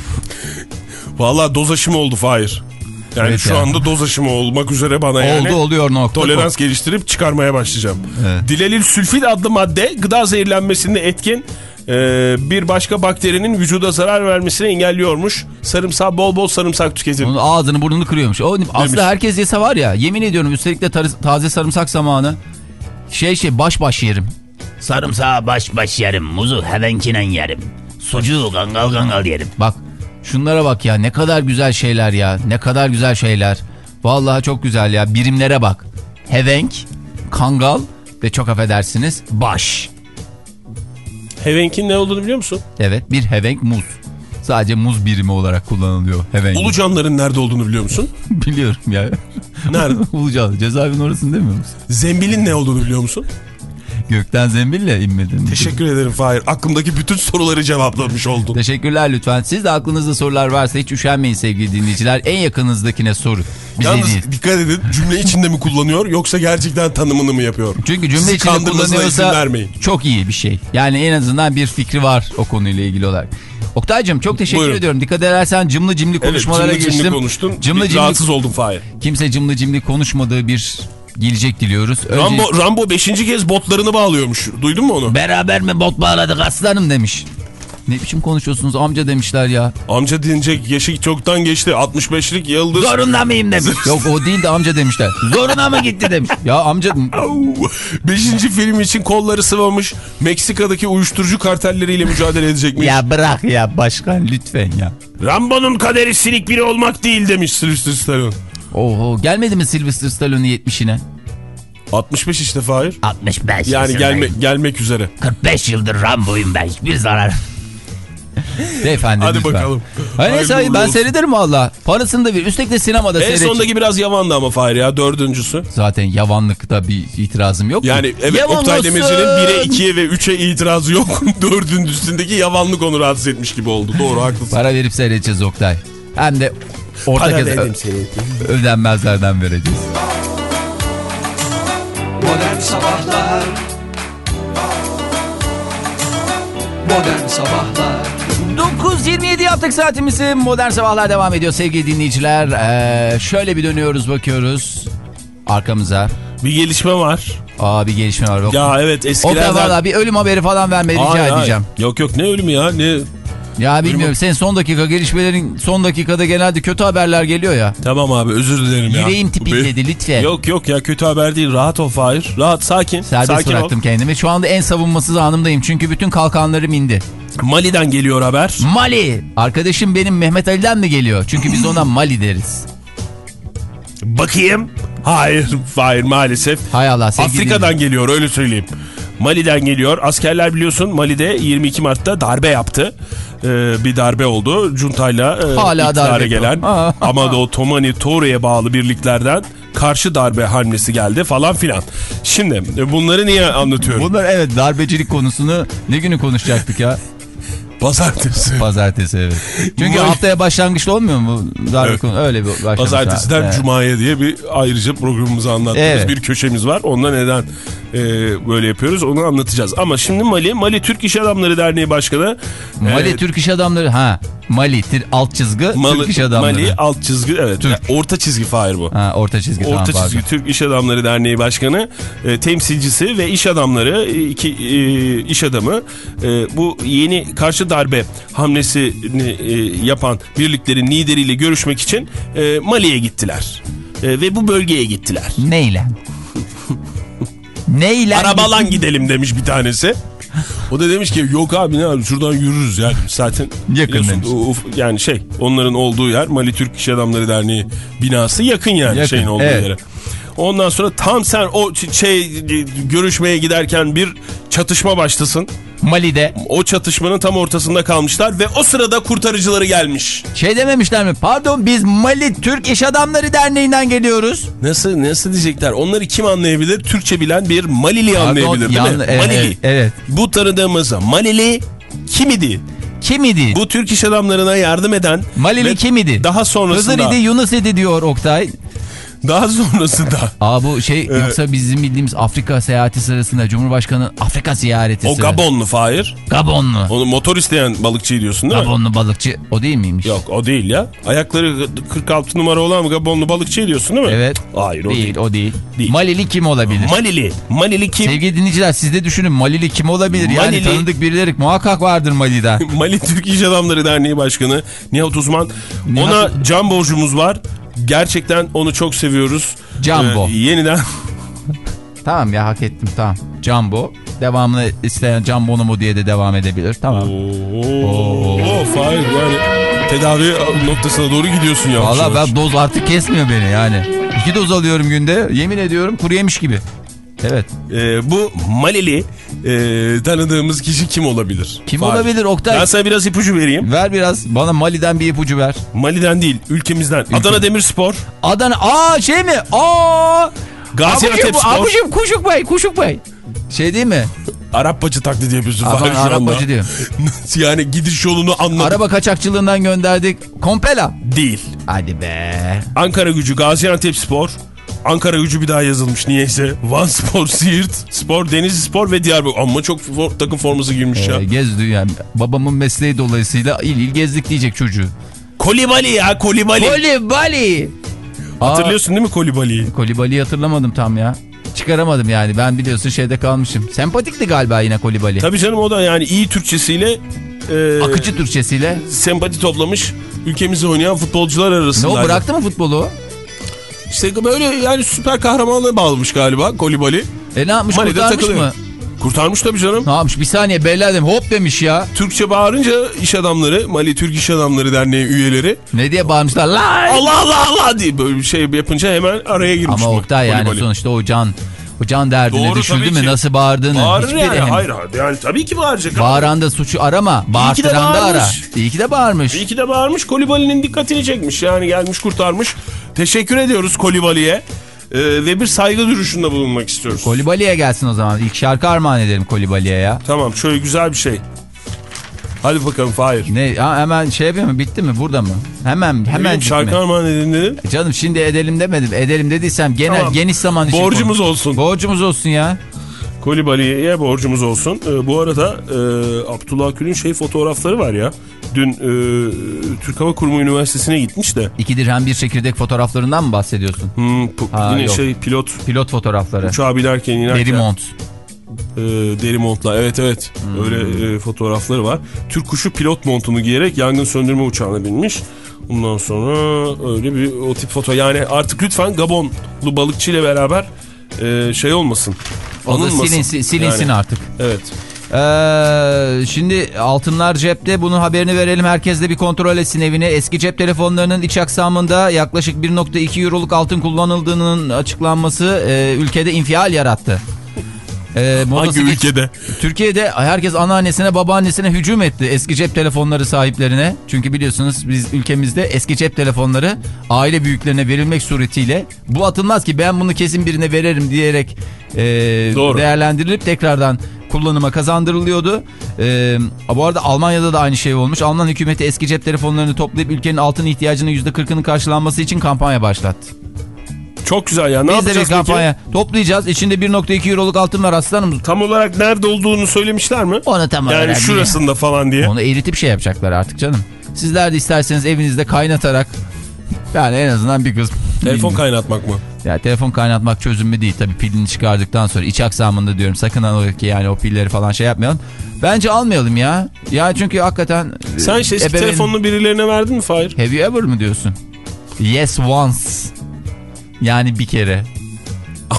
Valla doz aşımı oldu Fahir. Yani evet şu yani. anda doz aşımı olmak üzere bana Oldu yani oluyor nokta. Tolerans geliştirip çıkarmaya başlayacağım. Evet. Dilalil sülfit adlı madde gıda zehirlenmesinde etkin e, bir başka bakterinin vücuda zarar vermesini engelliyormuş. Sarımsağı bol bol sarımsak tüketin. Onun ağzını burnunu kırıyormuş. O, aslında Demiş. herkes yese var ya yemin ediyorum üstelik de taze sarımsak zamanı şey şey baş baş yerim. Sarımsağı baş baş yerim, muzu hevenkinen yerim. Sucuğu gangal gangal yerim. Bak şunlara bak ya ne kadar güzel şeyler ya ne kadar güzel şeyler. Vallahi çok güzel ya birimlere bak. Hevenk, kangal ve çok affedersiniz baş. Hevenk'in ne olduğunu biliyor musun? Evet bir hevenk muz. Sadece muz birimi olarak kullanılıyor hevenk. Ulucanların nerede olduğunu biliyor musun? Biliyorum ya. Nerede? Ulucan cezaevinin orasında değil mi? Zembilin ne olduğunu biliyor musun? Gökten zembille inmedin. Teşekkür ederim Fahir. Aklımdaki bütün soruları cevaplamış oldun. Teşekkürler lütfen. Siz de aklınızda sorular varsa hiç üşenmeyin sevgili dinleyiciler. En yakınızdakine sorun. Bize Yalnız değil. dikkat edin cümle içinde mi kullanıyor yoksa gerçekten tanımını mı yapıyor? Çünkü cümle Sizi içinde kullanıyorsa çok iyi bir şey. Yani en azından bir fikri var o konuyla ilgili olarak. Oktay'cım çok teşekkür Buyurun. ediyorum. Dikkat edersen cımlı cimli konuşmalara evet, cimri geçtim. cimri konuştun. Cımlı Bir cimri, Rahatsız oldum Fahir. kimse cımlı cimli konuşmadığı bir gelecek diliyoruz. Önce Rambo, Rambo 5. kez botlarını bağlıyormuş. Duydun mu onu? beraber mi bot bağladık aslanım demiş. Ne biçim konuşuyorsunuz amca demişler ya. Amca dinecek yaşı çoktan geçti. 65'lik yıldız. Zorunda mıyım demiş. Yok o değil de amca demişler. Zoruna mı gitti demiş. Ya amca Beşinci film için kolları sıvamış. Meksika'daki uyuşturucu kartelleriyle mücadele edecekmiş. ya bırak ya başkan lütfen ya. Rambo'nun kaderi silik biri olmak değil demiş Sylvester Stallone. Oho gelmedi mi Sylvester Stallone 70'ine? 65 işte Fahir. 65 Yani gelme, gelmek üzere. 45 yıldır Rambo'yum ben. Hiçbir zarar. Beyefendi Hadi lütfen. bakalım. Hayır neyse Hayırlı ben olsun. seyrederim valla. Parasını da bir. Üstelik de sinemada En seyredeceğim. sondaki biraz yavandı ama Fahir ya dördüncüsü. Zaten yavanlıkta bir itirazım yok. Yani evet Yavan Oktay. Demirci'nin 1'e 2'ye ve 3'e itirazı yok. Dördüncüsündeki yavanlık onu rahatsız etmiş gibi oldu. Doğru haklısın. Para verip seyredeceğiz Oktay. Hem de orta Para verdim seni. ödenmezlerden vereceğiz. Modern Sabahlar Modern Sabahlar 9.27 yaptık saatimizi. Modern Sabahlar devam ediyor sevgili dinleyiciler. Ee, şöyle bir dönüyoruz bakıyoruz. Arkamıza. Bir gelişme var. Aa bir gelişme var. Yok. Ya evet eskilerden... valla bir ölüm haberi falan vermeyi rica Hayır, hayır. edeceğim. Yok yok ne ölümü ya ne... Ya bilmiyorum senin son dakika gelişmelerin son dakikada genelde kötü haberler geliyor ya. Tamam abi özür dilerim ya. Yüreğim tipilledi lütfen. Yok yok ya kötü haber değil rahat ol Fahir. Rahat sakin. Serbest sakin bıraktım kendimi. Şu anda en savunmasız anımdayım. Çünkü bütün kalkanlarım indi. ol. Mali'den geliyor haber. Mali. Arkadaşım benim Mehmet Ali'den mi geliyor? Çünkü biz ona Mali deriz. Bakayım. Hayır Fahir maalesef. Hay Allah Afrika'dan geliyor öyle söyleyeyim. Mali'den geliyor. Askerler biliyorsun Mali'de 22 Mart'ta darbe yaptı. Ee, bir darbe oldu. Junta'yla e, Hala iktidara darbe gelen. Amado Tomani Toure'ye bağlı birliklerden karşı darbe hamlesi geldi falan filan. Şimdi e, bunları niye anlatıyorum? Bunlar evet darbecilik konusunu ne günü konuşacaktık ya? Pazartesi. Pazartesi evet. Çünkü Mali- haftaya başlangıçta olmuyor mu Evet. Öyle bir başlamış. Pazartesiden Evet. Cuma'ya diye bir ayrıca programımızı anlattığımız Evet. bir köşemiz var. Onda neden e, böyle yapıyoruz onu anlatacağız. Ama şimdi Mali, Mali Türk İş Adamları Derneği Başkanı. Mali e, Türk İş Adamları ha. Mali alt çizgi Mali, Türk İş Adamları. Mali alt çizgi evet. Türk. Orta çizgi Fahir bu. Ha, orta çizgi tamam Orta pardon. çizgi Türk İş Adamları Derneği Başkanı, e, temsilcisi ve iş adamları, iki e, iş adamı e, bu yeni karşı darbe hamlesini e, yapan birliklerin lideriyle görüşmek için e, Mali'ye gittiler. E, ve bu bölgeye gittiler. Neyle? Neyle? Arabalan gidelim demiş bir tanesi. O da demiş ki yok abi ne abi şuradan yürürüz yani zaten. Yakın demiş. uf- yani şey onların olduğu yer Mali Türk İş Adamları Derneği binası yakın yani Yakın, şeyin olduğu evet. yere. Ondan sonra tam sen o şey görüşmeye giderken bir çatışma başlasın. Mali'de O çatışmanın tam ortasında kalmışlar ve o sırada kurtarıcıları gelmiş. şey dememişler mi? Pardon biz Mali Türk İş Adamları Derneği'nden geliyoruz. Nasıl nasıl diyecekler? Onları kim anlayabilir? Türkçe bilen bir Malili Pardon, anlayabilir değil yan- mi? evet, Malili. evet. Bu tanıdığımız Malili kim idi? Kim idi? Bu Türk iş adamlarına yardım eden Malili kim idi? Daha sonrasında Hızır idi Yunus idi diyor Oktay. Daha sonrasında Aa bu şey yoksa bizim bildiğimiz Afrika seyahati sırasında Cumhurbaşkanı Afrika ziyareti o. Gabonlu Fahir. Gabonlu. Onu motor isteyen balıkçı diyorsun değil mi? Gabonlu balıkçı o değil miymiş? Yok o değil ya. Ayakları 46 numara olan Gabonlu balıkçı diyorsun değil mi? Evet. Hayır o değil, değil. o değil. Değil. Malili kim olabilir? Malili. Malili kim? Sevgili dinleyiciler siz de düşünün Malili kim olabilir? Yani Malili- tanıdık birileri muhakkak vardır Mali'den. Mali Türk İş Adamları Derneği Başkanı Nihat Uzman. Nihat- Ona can borcumuz var. Gerçekten onu çok seviyoruz. Jambo. Ee, yeniden tamam ya hak ettim tamam. Jumbo. Devamını isteyen Jumbo'nu mu diye de devam edebilir. Tamam. Oo, Fahir yani tedavi noktasına doğru gidiyorsun yavaş Valla ben doz artık kesmiyor beni yani. İki doz alıyorum günde. Yemin ediyorum kuru yemiş gibi. Evet. Ee, bu Malili e, tanıdığımız kişi kim olabilir? Kim Fahir. olabilir Oktay? Ben sana biraz ipucu vereyim. Ver biraz bana Mali'den bir ipucu ver. Mali'den değil ülkemizden. Adana Demirspor, Adana aa şey mi? Aa! Gaziantep Spor, abucum Kuşuk Bey, Kuşuk Bey. Şey değil mi? Arap bacı taklidi yapıyorsun Aman Arap bacı diyor. yani gidiş yolunu anladım. Araba kaçakçılığından gönderdik. Kompela. Değil. Hadi be. Ankara gücü Gaziantep Spor. Ankara gücü bir daha yazılmış niyeyse. Van Spor, Siirt Spor, Denizli Spor ve Diyarbakır. Ama çok for- takım forması girmiş ya. Ee, gezdi yani. Babamın mesleği dolayısıyla il il gezdik diyecek çocuğu. Kolibali ya Kolibali. Kolibali. Hatırlıyorsun değil mi Kolibali'yi? Kolibali'yi hatırlamadım tam ya. Çıkaramadım yani. Ben biliyorsun şeyde kalmışım. Sempatikti galiba yine Kolibali. Tabii canım o da yani iyi Türkçesiyle e, Akıcı Türkçesiyle. sempati toplamış ülkemizde oynayan futbolcular Ne arasında. o bıraktı mı futbolu? İşte böyle yani süper kahramanlığı bağlamış galiba Kolibali. E ne yapmış Mali'de kurtarmış takılıyor. mı? Kurtarmış tabii canım. Ne yapmış? Bir saniye dedim hop demiş ya. Türkçe bağırınca iş adamları, Mali Türk İş Adamları Derneği üyeleri Ne diye bağırmışlar? Lan! Allah Allah Allah diye böyle bir şey yapınca hemen araya girmiş. Ama Oktay yani Kolibali. sonuçta o can o can derdine Doğru, düşürdü tabii mü ki. nasıl bağırdığını Bağırır yani. ehem- Hayır hayır. Yani tabii ki bağıracak. ama. Bağıran da suçu arama. Bağırtıran da ara. İyi ki de bağırmış. İyi ki de bağırmış. Kolibali'nin dikkatini çekmiş. Yani gelmiş kurtarmış. Teşekkür ediyoruz Kolibali'ye. Ee, ve bir saygı duruşunda bulunmak istiyoruz. Kolibali'ye gelsin o zaman. İlk şarkı armağan edelim Kolibali'ye ya. tamam şöyle güzel bir şey. Hadi bakalım Fahir. Ne ha, hemen şey yapıyor mu? Bitti mi? Burada mı? Hemen hemen şarkı armağan edin dedim. Canım şimdi edelim demedim. Edelim dediysem genel Tamam. geniş zaman için. Borcumuz konu- olsun. Borcumuz olsun ya. Kolibali'ye borcumuz olsun. Ee, bu arada e, Abdullah Gül'ün şey fotoğrafları var ya. Dün e, Türk Hava Kurumu Üniversitesi'ne gitmiş de. İki dirhem bir çekirdek fotoğraflarından mı bahsediyorsun? Hmm, Ha, yine yok. şey pilot Pilot fotoğrafları. uçağa binerken inerken. Deri mont. E, deri montla evet evet Hmm. öyle e, fotoğrafları var. Türk kuşu pilot montunu giyerek yangın söndürme uçağına binmiş. Ondan sonra öyle bir o tip foto yani artık lütfen Gabonlu balıkçı ile beraber e, şey olmasın. O da Anılmasın. silinsin, silinsin Yani, artık. Evet. Ee, şimdi altınlar cepte bunun haberini verelim. Herkes de bir kontrol etsin evine. Eski cep telefonlarının iç aksamında yaklaşık 1.2 euroluk altın kullanıldığının açıklanması e, ülkede infial yarattı. Ee, modası Hangi ülkede? Türkiye'de herkes anneannesine babaannesine hücum etti eski cep telefonları sahiplerine. Çünkü biliyorsunuz biz ülkemizde eski cep telefonları aile büyüklerine verilmek suretiyle bu atılmaz ki ben bunu kesin birine veririm diyerek e, Doğru. değerlendirilip tekrardan kullanıma kazandırılıyordu. E, bu arada Almanya'da da aynı şey olmuş. Alman hükümeti eski cep telefonlarını toplayıp ülkenin altın ihtiyacının %40'ının karşılanması için kampanya başlattı. Çok güzel ya. Ne Biz de bir kampanya toplayacağız. İçinde 1.2 euroluk altın var aslanım. peki? Tam olarak nerede olduğunu söylemişler mi? Onu tam Yani olarak şurasında falan diye. Onu eritip şey yapacaklar artık canım. Sizler de isterseniz evinizde kaynatarak yani en azından bir kız. Telefon kaynatmak mı? Ya telefon kaynatmak çözüm mü değil tabii pilini çıkardıktan sonra iç aksamında diyorum sakın ola ki yani o pilleri falan şey yapmayalım. Bence almayalım ya. Ya çünkü hakikaten Sen eski ebeveyn- telefonunu birilerine verdin mi Fahir? Have you ever mı diyorsun? Yes once. Yani bir kere.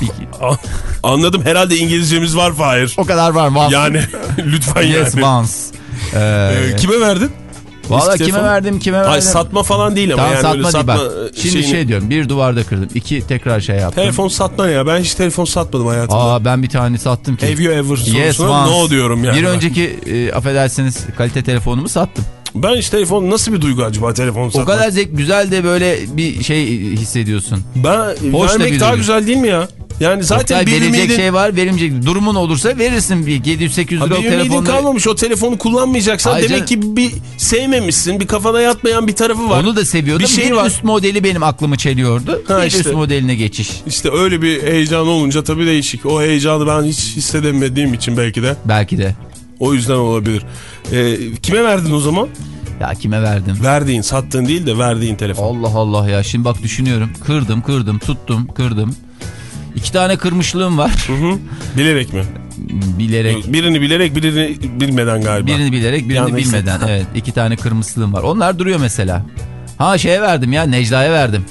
Bir ke- A- Anladım herhalde İngilizcemiz var Fahir. o kadar var once. Yani lütfen yes yani. once. Ee, Ee, kime verdin? Valla kime telefon? verdim kime verdim. Ay satma falan değil ama Tamam yani öyle satma değil satma e, Şimdi şeyini- şey diyorum bir duvarda kırdım. iki tekrar şey yaptım. Telefon satma ya ben hiç telefon satmadım hayatımda. Aa ben bir tane sattım ki. Have you ever Yes no diyorum yani. Bir önceki e, affedersiniz kalite telefonumu sattım. Ben hiç telefon nasıl bir duygu acaba telefon satmak? O kadar zevk güzel de böyle bir şey hissediyorsun. Ben Hoş vermek daha duygu. güzel değil mi ya? Yani zaten Oktay, bir verecek ümidin, şey var verilmeyecek. Durumun olursa verirsin bir 700-800 Ha, lira bir ümidin telefonla. kalmamış. O telefonu kullanmayacaksan Hayır demek ki bir sevmemişsin. Bir kafana yatmayan bir tarafı var. Onu da seviyordum. Bir şey bir var. üst modeli benim aklımı çeliyordu. Ha, bir işte. üst modeline geçiş. İşte öyle bir heyecan olunca tabii değişik. O heyecanı ben hiç hissedemediğim için belki de. Belki de. O yüzden olabilir. Ee, kime verdin o zaman? Ya kime verdim? Verdiğin, sattığın değil de verdiğin telefon. Allah Allah ya. Şimdi bak düşünüyorum. Kırdım, kırdım, tuttum, kırdım. İki tane kırmışlığım var. Hı hı. Bilerek mi? bilerek. Birini bilerek, birini bilmeden galiba. Birini bilerek, birini Yanlış. bilmeden. Evet. iki tane kırmızılığım var. Onlar duruyor mesela. Ha şeye verdim ya. Necla'ya verdim.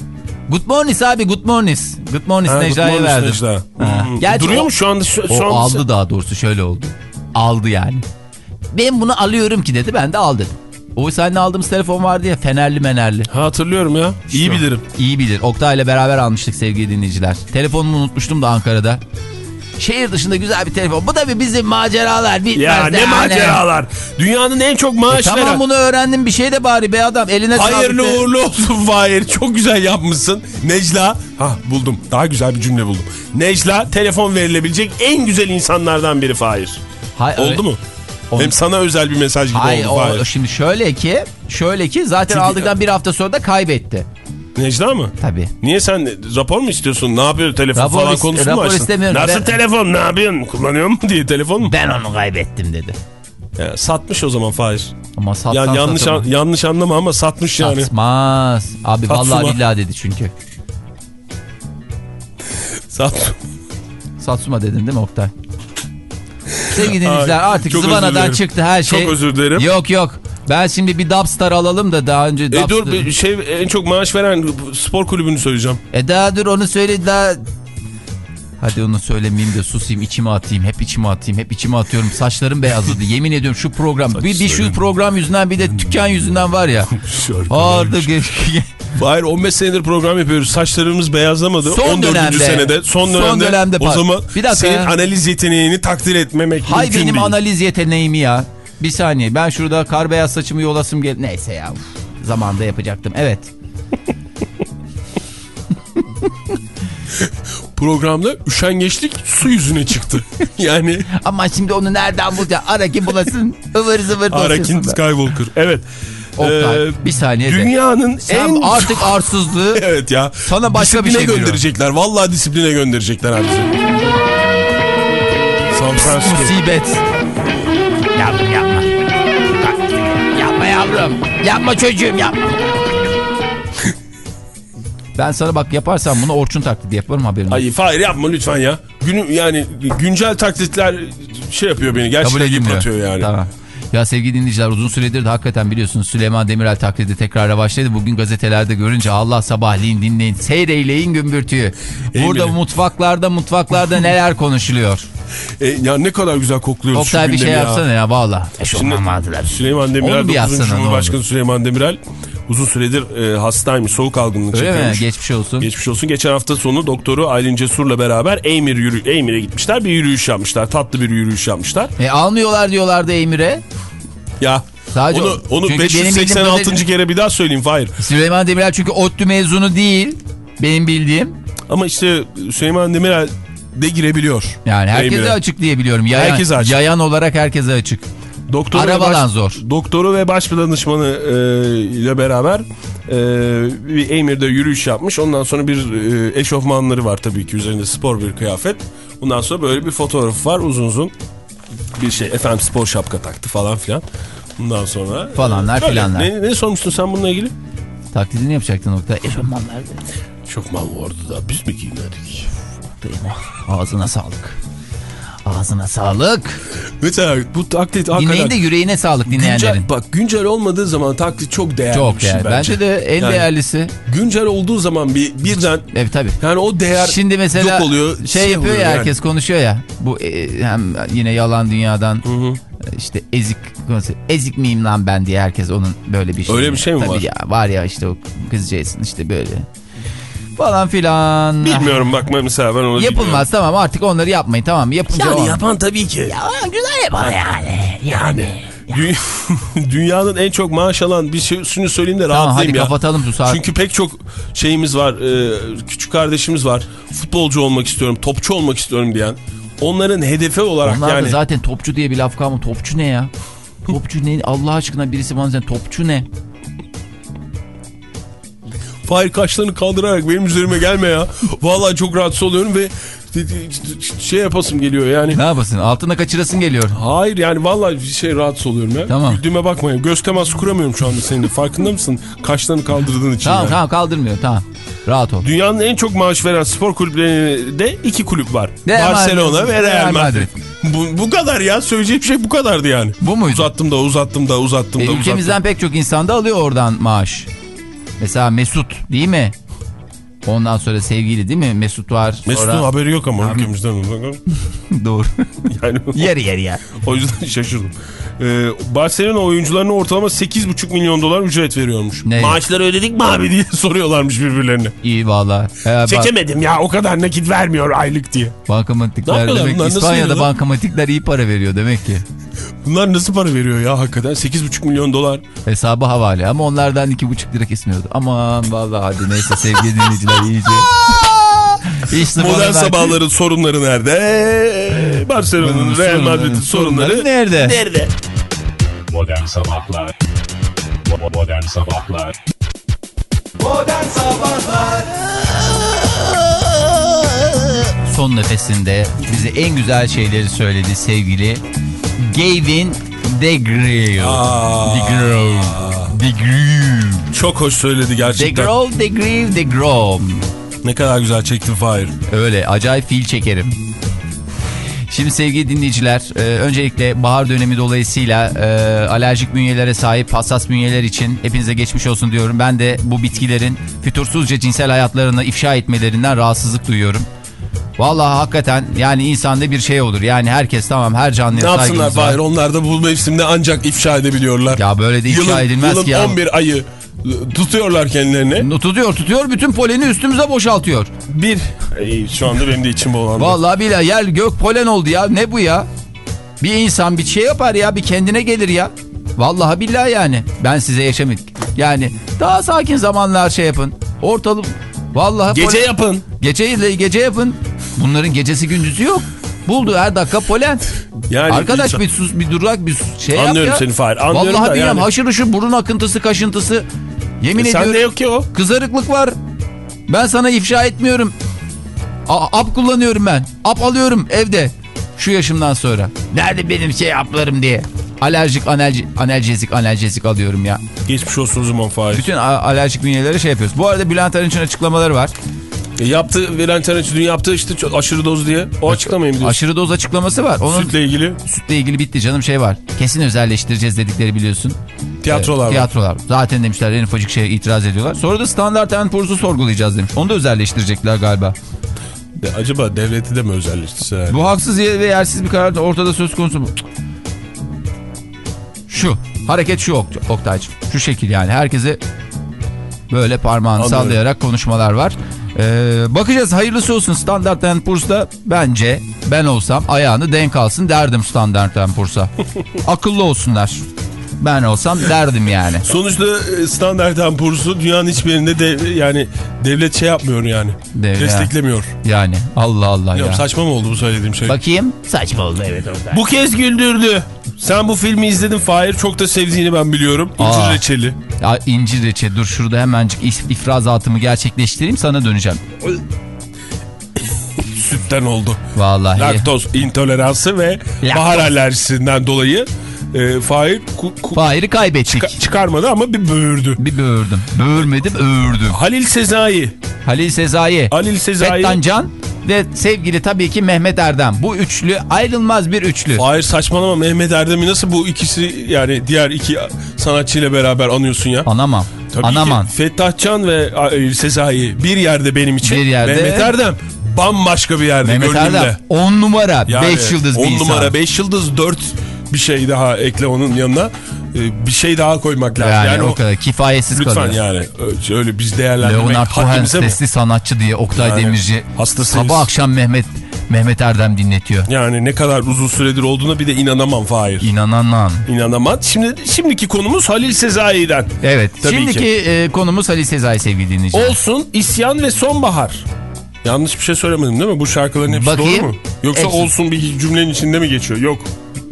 Good morning abi good morning. Good morning Necla'ya verdim. Necla. Ha. Gerçi Duruyor o- mu şu anda? Şu, O şu anda aldı daha doğrusu şöyle oldu. Aldı yani. Ben bunu alıyorum ki dedi. Ben de al dedim. O seninle aldığımız telefon vardı ya fenerli menerli. Ha, hatırlıyorum ya. İyi o. bilirim. İyi bilir. Oktay ile beraber almıştık sevgili dinleyiciler. Telefonumu unutmuştum da Ankara'da. Şehir dışında güzel bir telefon. Bu tabii bizim maceralar bitmez. Ya ne yani. maceralar. Dünyanın en çok E maaş tamam veren. bunu öğrendim bir şey de bari be adam. Eline Hayırlı de. uğurlu olsun Fahir. Çok güzel yapmışsın. Necla. Ha buldum. Daha güzel bir cümle buldum. Necla telefon verilebilecek en güzel insanlardan biri Fahir. Hay- Oldu mu? Onu- Hem sana özel bir mesaj gibi Hayır oldu Fahir. şimdi şöyle ki şöyle ki zaten Çünkü- aldıktan bir hafta sonra da kaybetti. Necla mı? Tabii. Niye sen rapor mu istiyorsun? Ne yapıyor telefon Rapor falan is- konusu mu açtın? istemiyorum. Nasıl Ben- telefon ne yapıyorsun? Kullanıyor mu diye telefon mu? Ben onu kaybettim dedi. Ya, satmış o zaman Fahir. Ama satsan Yani yanlış, an- yanlış anlama ama satmış yani. Satmaz. Abi Satsuma. vallahi billahi dedi çünkü. Sat. Satsuma dedin değil mi Oktay? Sevgili dinleyiciler artık çok zıvanadan çıktı her şey. Çok özür dilerim. Yok yok. Ben şimdi bir Dubstar alalım da daha önce E Dubstar... dur bir şey en çok maaş veren spor kulübünü söyleyeceğim. E daha dur onu söyle daha... Hadi onu söylemeyeyim de susayım içime atayım. Hep içime atayım. Hep içime atıyorum. Saçlarım beyazladı. Yemin ediyorum şu program. Bir, bir şu program yüzünden bir de tüken yüzünden var ya. Artık Hayır 15 senedir program yapıyoruz. Saçlarımız beyazlamadı. Son 14. dönemde. senede. Son Son dönemde. dönemde o zaman Bir dakika senin ya. analiz yeteneğini takdir etmemek Hay mümkün benim değil. analiz yeteneğimi ya. Bir saniye ben şurada kar beyaz saçımı yolasım gel. Neyse ya. uf, Zamanda yapacaktım. Evet. Programda üşengeçlik su yüzüne çıktı. yani Ama şimdi onu nereden bulacağım? Ara ki bulasın. ıvır zıvır Arakin. Skywalker. Evet. Oktay Ee, bir saniye de. Dünyanın Sen en... artık arsızlığı Evet ya. Sana başka bir şey gönderecekler. Vallahi disipline gönderecekler abi. San Francisco. musibet. Yavrum yapma. Yapma yavrum. Yapma çocuğum yapma. Ben sana bak yaparsam bunu Orçun taklidi yaparım haberin. Ay Fahir yapma lütfen ya. Günü yani güncel taklitler şey yapıyor beni. Gerçekten yıpratıyor yani. Tamam. Ya sevgili dinleyiciler uzun süredir de hakikaten biliyorsunuz Süleyman Demirel taklidi tekrara başladı. Bugün gazetelerde görünce Allah sabahleyin dinleyin seyreyleyin gümbürtüyü. Burada Eminim. mutfaklarda mutfaklarda neler konuşuluyor. E, ya ne kadar güzel kokluyoruz Oktay şu bir şey ya. yapsana ya valla. Eşofman vardılar. Süleyman Demirel, Onu bir 9. yazsana, ne Cumhurbaşkanı. Süleyman Demirel uzun süredir e, hastaymış. Soğuk algınlığı Öyle mi? çekiyormuş. Geçmiş olsun. Geçmiş olsun. Geçen hafta sonu doktoru Aylin Cesur'la beraber Eymir yürü Eymir'e gitmişler. Bir yürüyüş yapmışlar. Tatlı bir yürüyüş yapmışlar. E, almıyorlar diyorlardı Emir'e. Ya Sadece onu, onu Çünkü benim bildiğim 586. kadarıyla- kere bir daha söyleyeyim Fahir. Süleyman Demirel çünkü ODTÜ mezunu değil. Benim bildiğim. Ama işte Süleyman Demirel de girebiliyor. Yani herkese Eymire. açık diye biliyorum. Yayan, Herkese açık. Yayan olarak herkese açık. Doktoru ve Arabadan baş- zor. Doktoru ve baş danışmanı e, ile beraber e, bir Eymir'de yürüyüş yapmış. Ondan sonra bir e, eşofmanları var tabii ki üzerinde spor bir kıyafet. Ondan sonra böyle bir fotoğrafı var uzun uzun. Bir şey efendim spor şapka taktı falan filan. Bundan sonra. Falanlar Böyle. filanlar. Ne, ne sormuştun sen bununla ilgili? Taklidini yapacaktın nokta. Eşofmanlar Çok mal vardı da biz mi giyinirdik? Ağzına sağlık. Ağzına sağlık. Mesela bu taklit hakikaten... Dinleyin de yüreğine sağlık dinleyenlerin. Güncel, bak güncel olmadığı zaman taklit çok değerli Çok şey değerli. bence. Bence de en Yani değerlisi. Güncel olduğu zaman bir birden Evet tabii. yani o değer Şimdi mesela yok oluyor. şey yapıyor oluyor ya yani. herkes konuşuyor ya. Bu e, hem yine yalan dünyadan e, işte ezik. Ezik miyim lan ben diye herkes onun böyle bir şey. Öyle bir şey mi tabii var? ya var ya işte o kızcağızın işte böyle falan filan. Bilmiyorum bak mesela ben onu Yapılmaz tamam artık onları yapmayın tamam? Yapınca bilmiyorum. o- Yani yapan tabii ki. Ya güzel yapar yani. Yani. Dü- Dünyanın en çok maaş alan bir şey şunu söyleyeyim de Tamam rahatlayayım hadi ya. kapatalım bu saat. Çünkü pek çok şeyimiz var. e, küçük kardeşimiz var. Futbolcu olmak istiyorum, topçu olmak istiyorum diyen. Onların hedefi olarak Onlar yani da zaten topçu diye bir laf kalmadı. Topçu ne ya? Topçu ne? Allah aşkına birisi bana sen topçu ne? Fahir kaşlarını kaldırarak benim üzerime gelme ya. Vallahi çok rahatsız oluyorum ve şey yapasım geliyor yani. Ne yapasın? Altına kaçırasın geliyor. Hayır yani vallahi bir şey rahatsız oluyorum ya. Tamam. Güldüğüme bakmayın. Göz teması kuramıyorum şu anda seninle. Farkında mısın? Kaşlarını kaldırdığın için. Tamam yani. tamam kaldırmıyor tamam. Rahat ol. Dünyanın en çok maaş veren spor kulüplerinde iki kulüp var. Real Barcelona ve Real Real Madrid. Bu, bu kadar ya. Söyleyeceğim şey bu kadardı yani. Bu muydu? Uzattım da uzattım da uzattım E, da uzattım. ülkemizden pek çok insan da alıyor oradan maaş. Mesela Mesut değil mi? Ondan sonra sevgili değil mi? Mesut var. Mesut'un Sonra... haberi yok ama ülkemizden. Doğru. yani yer yer yer. o yüzden şaşırdım. Ee, Barcelona oyuncularına ortalama 8,5 milyon dolar ücret veriyormuş. Ne? Maaşları ödedik mi abi diye soruyorlarmış birbirlerine. İyi valla. Ee, Çekemedim ya o kadar nakit vermiyor aylık diye. Bankamatikler demek İspanya'da bankamatikler iyi para veriyor demek ki. Bunlar nasıl para veriyor ya hakikaten? 8,5 milyon dolar. Hesabı havale ama onlardan iki buçuk lira kesmiyordu. Aman vallahi hadi neyse sevgili dinleyiciler iyice. İşte Modern bana sabahların sorunları nerede? Barcelona'nın Real Madrid'in sorunları nerede? nerede? Modern Sabahlar Modern Sabahlar Modern Sabahlar Son nefesinde bize en güzel şeyleri söyledi sevgili Gavin DeGraw. DeGraw. DeGraw. Çok hoş söyledi gerçekten. DeGraw, DeGraw, DeGraw. Ne kadar güzel çektin Fahir. Öyle acayip fil çekerim. Şimdi sevgili dinleyiciler, e, öncelikle bahar dönemi dolayısıyla e, alerjik bünyelere sahip hassas bünyeler için hepinize geçmiş olsun diyorum. Ben de bu bitkilerin fütursuzca cinsel hayatlarını ifşa etmelerinden rahatsızlık duyuyorum. Vallahi hakikaten yani insanda bir şey olur. Yani herkes tamam her canlıya Ne yapsınlar. Fahir? Onlar da bu mevsimde ancak ifşa edebiliyorlar. Ya böyle de ifşa yılın, edilmez yılın ki ya. 11 ayı tutuyorlar kendilerini. Tutuyor tutuyor bütün poleni üstümüze boşaltıyor. Bir. Ey, şu anda benim de içim bulandı. Vallahi billahi yer gök polen oldu ya. Ne bu ya? Bir insan bir şey yapar ya. Bir kendine gelir ya. Vallahi billahi yani. Ben size yaşamadık. Yani daha sakin zamanlar şey yapın. Ortalık vallahi Gece polen- yapın. Gece gece yapın. Bunların gecesi gündüzü yok. Buldu her dakika polen. Yani Arkadaş insan- bir sus bir durak bir şey Anlıyorum yap ya. seni Fahir, anlıyorum Vallahi da billahi yani. haşır burun akıntısı kaşıntısı. Yemin E, ediyorum. sende yok ki o. Kızarıklık var. Ben sana ifşa etmiyorum. A- ap kullanıyorum ben. Ap alıyorum evde. Şu yaşımdan sonra. Nerede benim şey aplarım diye. Alerjik, analji, analjezik, analjezik alıyorum ya. Geçmiş olsun o zaman Fahir. Bütün alerjik bünyelere şey yapıyoruz. Bu arada Bülent Arınç'ın açıklamaları var. E, yaptı Bülent Arınç dün yaptı işte aşırı doz diye. O açıklamayı mı diyorsun? Aşırı doz açıklaması var. Onun Sütle ilgili sütle ilgili bitti canım şey var. Kesin özelleştireceğiz dedikleri biliyorsun. tiyatrolar var. Tiyatrolar. Zaten demişler en ufacık şeye itiraz ediyorlar. Sonra da standart Poor's'u sorgulayacağız demiş. Onu da özelleştirecekler galiba. De- acaba devleti de mi özelleştirseler? Bu haksız ve yersiz bir karar ortada söz konusu mu? Şu. Hareket şu Ok- Oktay'cığım. Şu şekil yani. Herkese böyle parmağını Anlıyorum. sallayarak konuşmalar var. Ee, bakacağız hayırlısı olsun Standard Poor's'ta bence ben olsam ayağını denk alsın derdim Standard Poor's'a. Akıllı olsunlar. Ben olsam derdim yani. Sonuçta e, standart Poor's'u dünyanın hiçbir yerinde de yani devlet şey yapmıyor yani. Dev- Desteklemiyor. Yani Allah Allah Bilmiyorum, ya. saçma mı oldu bu söylediğim şey? Bakayım. Saçma oldu evet orada. Bu kez güldürdü. Sen bu filmi izledin Fahir. Çok da sevdiğini ben biliyorum. İncir Aa. reçeli. Ya incir reçel dur şurada hemencik if- ifrazatımı gerçekleştireyim sana döneceğim. Sütten oldu. Vallahi. Laktoz intoleransı ve Laktoz. bahar alerjisinden dolayı e, Fahir Fahir'i kaybettik. çıka- çıkarmadı ama bir böğürdü. Bir böğürdüm. Böğürmedim öğürdüm. Halil Sezai. Halil Sezai, Halil Sezai. Fettan Can ve sevgili tabii ki Mehmet Erdem. Bu üçlü ayrılmaz bir üçlü. Fahir saçmalama Mehmet Erdem'i nasıl bu ikisi yani diğer iki sanatçıyla beraber anıyorsun ya? Anamam. Tabii Anaman. ki Fettah Can ve Halil Sezai bir yerde benim için. Bir yerde. Mehmet Erdem bambaşka bir yerde Mehmet gönlümde. Erdem 10 numara 5 Yani yıldız bir on insan. numara 5 yıldız 4 bir şey daha ekle onun yanına. Ee, bir şey daha koymak lazım. Yani, Yani, o o, kadar kifayetsiz lütfen kalıyor. yani ö- öyle biz değerlendirmek Leonard Cohen haddimize mi? sesli sanatçı diye Oktay Yani Demirci hastasıyız. sabah akşam Mehmet Mehmet Erdem dinletiyor. Yani ne kadar uzun süredir olduğuna bir de inanamam Fahir. İnananlan. İnanamam. Şimdi şimdiki konumuz Halil Sezai'den. Evet. Tabii şimdiki ki. e, konumuz Ali Sezai sevgili dinleyiciler. Olsun, isyan ve sonbahar. Yanlış bir şey söylemedim değil mi? Bu şarkıların hepsi Bakayım. doğru mu? Yoksa Hepsi. olsun bir cümlenin içinde mi geçiyor? Yok.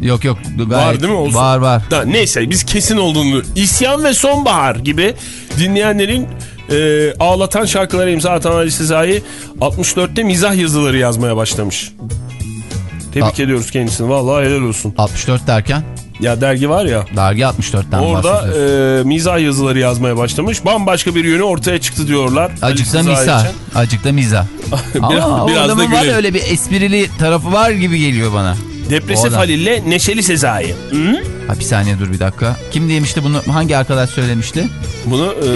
Yok yok. Var değil mi? Olsun. Var var. Da, neyse biz kesin olduğunu. İsyan ve sonbahar gibi dinleyenlerin e, ağlatan şarkılara imza atan Ali Sezai 64'te mizah yazıları yazmaya başlamış. Tebrik A- ediyoruz kendisini. Vallahi helal olsun. 64 derken Ya dergi var ya. dergi 64'ten Orada e, mizah yazıları yazmaya başlamış. Bambaşka bir yönü ortaya çıktı diyorlar. Acık da mizah. Acık da mizah. Biraz- Ama biraz da var öyle bir esprili tarafı var gibi geliyor bana. Depresif. Halil'le Neşeli Sezai. Hı? Ha bir saniye dur bir dakika. Kim demişti bunu? Hangi arkadaş söylemişti? Bunu e,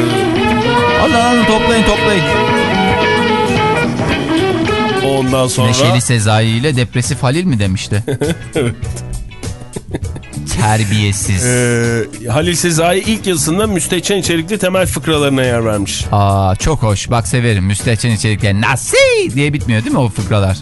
Alın alın toplayın toplayın. ondan sonra... Neşeli Sezai ile depresif Halil mi demişti? Terbiyesiz. Ee, Halil Sezai ilk yazısında müstehcen içerikli temel fıkralarına yer vermiş. Aa çok hoş. Bak severim. Müstehcen içerikler. Nasi diye bitmiyor değil mi o fıkralar?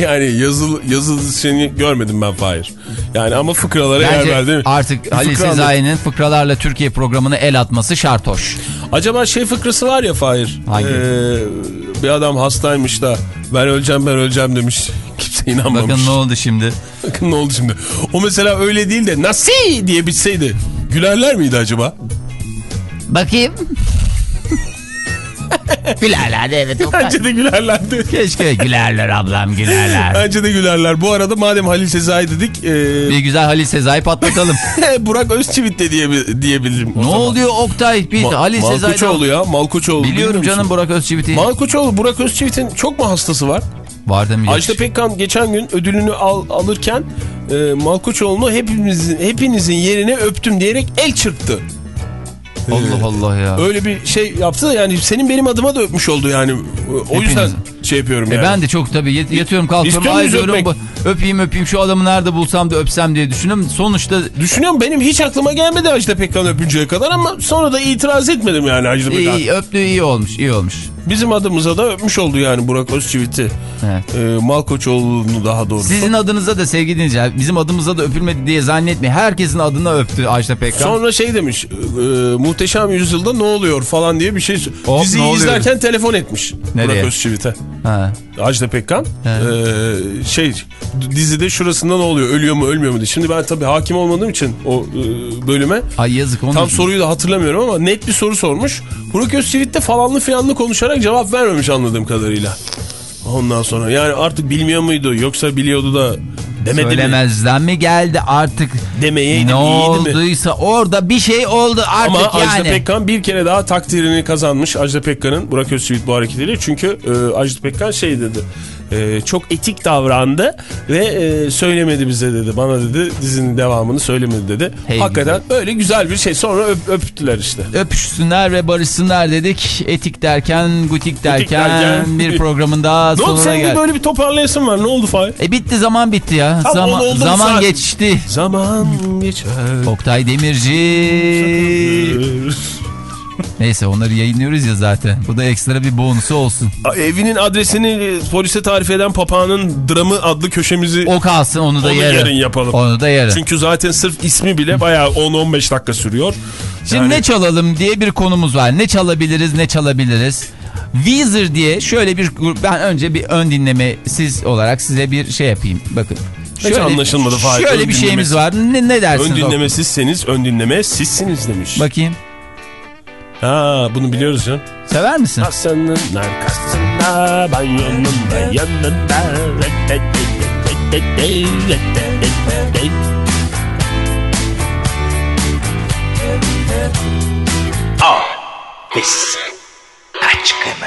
Yani yazılı, yazılı şeyini görmedim ben Fahir. Yani ama fıkralara yer Bence verdi mi? artık Bir Halil fıkra Sezai'nin fıkralarla Türkiye programına el atması şart hoş. Acaba şey fıkrası var ya Fahir. Hangi? Ee, bir adam hastaymış da ben öleceğim ben öleceğim demiş. Kimse inanmamış. Bakın ne oldu şimdi? Bakın ne oldu şimdi. O mesela öyle değil de nasi diye bitseydi. Gülerler miydi acaba? Bakayım. gülerler evet. Bence de gülerlerdi. Keşke gülerler ablam gülerler. Bence de gülerler. Bu arada madem Halil Sezai dedik. ee, Bir güzel Halil Sezai patlatalım. Burak Özçivit de diye, diyebilirim. ne zaman. oluyor Oktay? Bir Ma- Halil Sezai. Malkoçoğlu ya. Malkoçoğlu. Biliyorum canım? Burak Özçivit'i. Malkoçoğlu, Burak Özçivit'in çok mu hastası var? Var da mı? Ajda Pekkan geçen gün ödülünü al, alırken e, Malkoçoğlu'nu hepimizin, hepinizin yerine öptüm diyerek el çırptı. Allah Allah ya. Öyle bir şey yaptı da yani senin benim adıma da öpmüş oldu yani. O Hepiniz. yüzden şey yapıyorum E yani. ben de çok tabii yat- yatıyorum kalkıyorum. Ay diyorum öpeyim öpeyim şu adamı nerede bulsam da öpsem diye düşünüyorum. Sonuçta Düşünüyorum benim hiç aklıma gelmedi Ajda Pekkan öpünceye kadar ama sonra da itiraz etmedim yani Ajda Pekkan. iyi, öptü iyi olmuş iyi olmuş. Bizim adımıza da öpmüş oldu yani Burak Özçivit'i. Evet. E, Malkoçoğlu'nu daha doğrusu. Sizin adınıza da sevgili dinleyiciler bizim adımıza da öpülmedi diye zannetmeyin. Herkesin adına öptü Ajda Pekkan. Sonra şey demiş, e, Muhteşem Yüzyılda ne oluyor falan diye bir şey. Hop, Diziyi izlerken telefon etmiş. Nereye? Burak Özçivit'e. Ha. Ajda Pekkan. E, şey dizide şurasında ne oluyor? Ölüyor mu ölmüyor mu diye. Şimdi ben tabii hakim olmadığım için o e, bölüme Ay yazık onu. tam soruyu da hatırlamıyorum ama net bir soru sormuş. Burak Özçivit de falanlı filanlı konuşarak cevap vermemiş anladığım kadarıyla. Ondan sonra yani artık bilmiyor muydu yoksa biliyordu da demedi mi? Söylemezden mi geldi artık Demeyeydi ne mi, iyiydi mi? olduysa orada bir şey oldu artık Ama yani. Ajda Pekkan bir kere daha takdirini kazanmış Ajda Pekkan'ın Burak Özçivit bu hareketiyle. Çünkü e, Ajda Pekkan şey dedi. E, çok etik davrandı ve e, söylemedi bize dedi. Bana dedi dizinin devamını söylemedi dedi. Hey Hakikaten öyle güzel bir şey. Sonra öp, öptüler işte. Öpüşsünler ve barışsınlar dedik. Etik derken, gutik derken, derken- bir programın daha sonuna senin geldik. böyle bir toparlayasın var. Ne oldu Fahir? E bitti zaman bitti ya. Ha, zaman oldu, oldu zaman saat. geçti. Zaman geçer. Oktay Demirci. Neyse onları yayınlıyoruz ya zaten. Bu da ekstra bir bonusu olsun. Evinin adresini e, polise tarif eden papağanın dramı adlı köşemizi O kalsın onu da Onu yarın. yarın yapalım. Onu da yarın. Çünkü zaten sırf ismi bile bayağı 10-15 dakika sürüyor. Şimdi Yani- ne çalalım diye bir konumuz var. Ne çalabiliriz ne çalabiliriz. Weezer diye şöyle bir ben önce bir ön dinleme siz olarak size bir şey yapayım. Bakın. Hiç anlaşılmadı Fahir, Şöyle bir şeyimiz dinlemesi. var. Ne, ne dersiniz? Ön o- dinleme sizseniz ön dinleme sizsiniz demiş. Bakayım. Ha bunu biliyoruz canım. Sever misin? Hasan'ın arkasında banyonun da yanında. Pis. Aşkımı.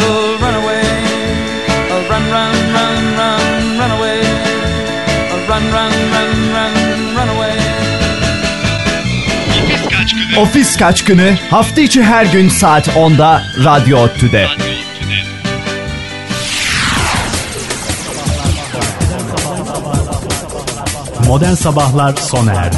run, run, run, run, run away. Ofis kaçkını. Ofis Kaçkını hafta içi her gün saat 10'da Radyo Otü'de. Modern Sabahlar sona erdi.